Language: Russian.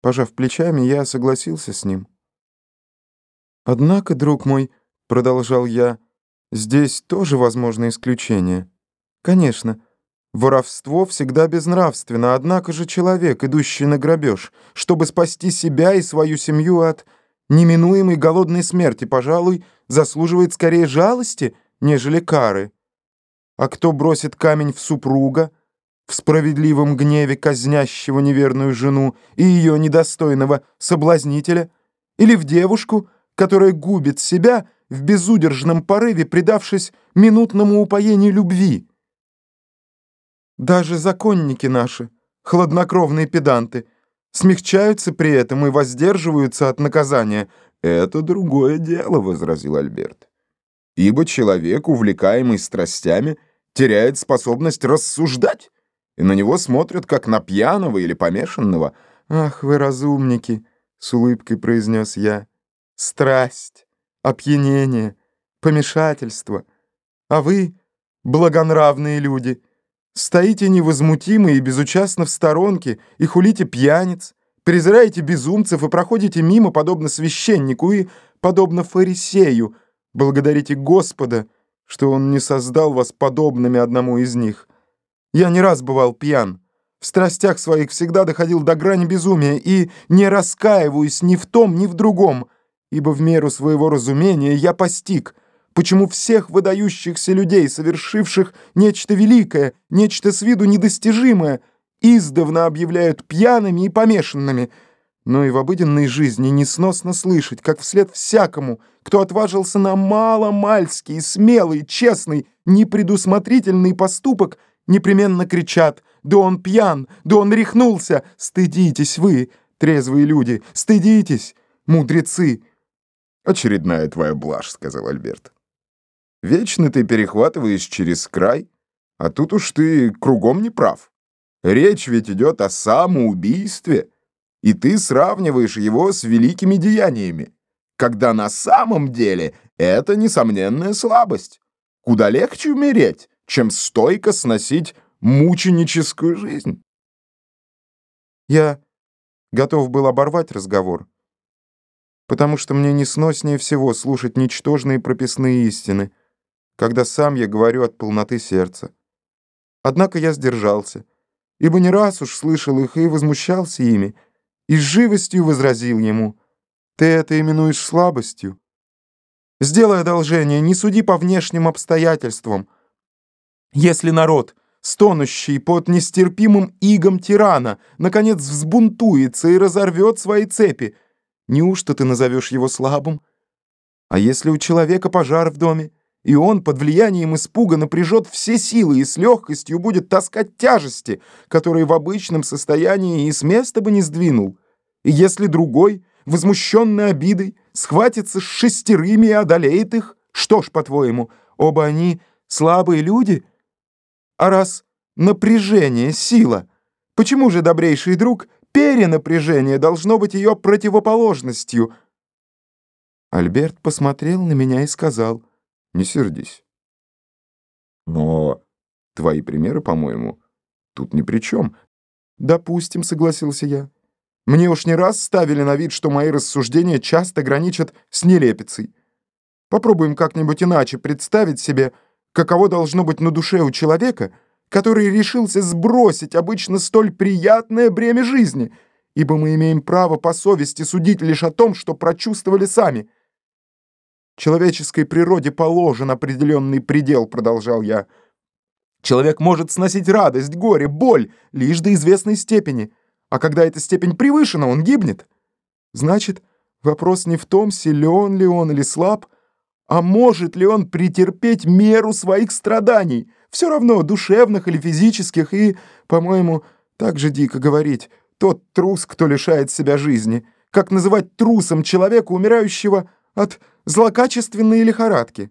Пожав плечами, я согласился с ним. «Однако, друг мой, — продолжал я, — здесь тоже возможно исключение. Конечно, воровство всегда безнравственно, однако же человек, идущий на грабеж, чтобы спасти себя и свою семью от неминуемой голодной смерти, пожалуй, заслуживает скорее жалости, нежели кары. А кто бросит камень в супруга, в справедливом гневе казнящего неверную жену и ее недостойного соблазнителя, или в девушку, которая губит себя в безудержном порыве, предавшись минутному упоению любви. Даже законники наши, хладнокровные педанты, смягчаются при этом и воздерживаются от наказания. «Это другое дело», — возразил Альберт. «Ибо человек, увлекаемый страстями, теряет способность рассуждать и на него смотрят, как на пьяного или помешанного. «Ах, вы разумники!» — с улыбкой произнес я. «Страсть, опьянение, помешательство. А вы, благонравные люди, стоите невозмутимы и безучастно в сторонке и хулите пьяниц, презираете безумцев и проходите мимо, подобно священнику и, подобно фарисею, благодарите Господа, что Он не создал вас подобными одному из них». Я не раз бывал пьян. В страстях своих всегда доходил до грани безумия и не раскаиваюсь ни в том, ни в другом, ибо в меру своего разумения я постиг, почему всех выдающихся людей, совершивших нечто великое, нечто с виду недостижимое, издавна объявляют пьяными и помешанными, но и в обыденной жизни несносно слышать, как вслед всякому, кто отважился на маломальский, смелый, честный, непредусмотрительный поступок — непременно кричат «Да он пьян! Да он рехнулся! Стыдитесь вы, трезвые люди! Стыдитесь, мудрецы!» «Очередная твоя блажь», — сказал Альберт. «Вечно ты перехватываешь через край, а тут уж ты кругом не прав. Речь ведь идет о самоубийстве, и ты сравниваешь его с великими деяниями, когда на самом деле это несомненная слабость. Куда легче умереть, чем стойко сносить мученическую жизнь. Я готов был оборвать разговор, потому что мне несноснее всего слушать ничтожные прописные истины, когда сам я говорю от полноты сердца. Однако я сдержался, ибо не раз уж слышал их и возмущался ими, и с живостью возразил ему, «Ты это именуешь слабостью? Сделай одолжение, не суди по внешним обстоятельствам, если народ, стонущий под нестерпимым игом тирана, наконец взбунтуется и разорвет свои цепи, неужто ты назовешь его слабым? А если у человека пожар в доме, и он под влиянием испуга напряжет все силы и с легкостью будет таскать тяжести, которые в обычном состоянии и с места бы не сдвинул, и если другой, возмущенный обидой, схватится с шестерыми и одолеет их, что ж, по-твоему, оба они слабые люди — а раз напряжение — сила, почему же, добрейший друг, перенапряжение должно быть ее противоположностью? Альберт посмотрел на меня и сказал, «Не сердись». «Но твои примеры, по-моему, тут ни при чем». «Допустим», — согласился я. «Мне уж не раз ставили на вид, что мои рассуждения часто граничат с нелепицей. Попробуем как-нибудь иначе представить себе, — каково должно быть на душе у человека, который решился сбросить обычно столь приятное бремя жизни, ибо мы имеем право по совести судить лишь о том, что прочувствовали сами. Человеческой природе положен определенный предел, продолжал я. Человек может сносить радость, горе, боль лишь до известной степени, а когда эта степень превышена, он гибнет. Значит, вопрос не в том, силен ли он или слаб, а может ли он претерпеть меру своих страданий, все равно душевных или физических, и, по-моему, так же дико говорить, тот трус, кто лишает себя жизни, как называть трусом человека, умирающего от злокачественной лихорадки?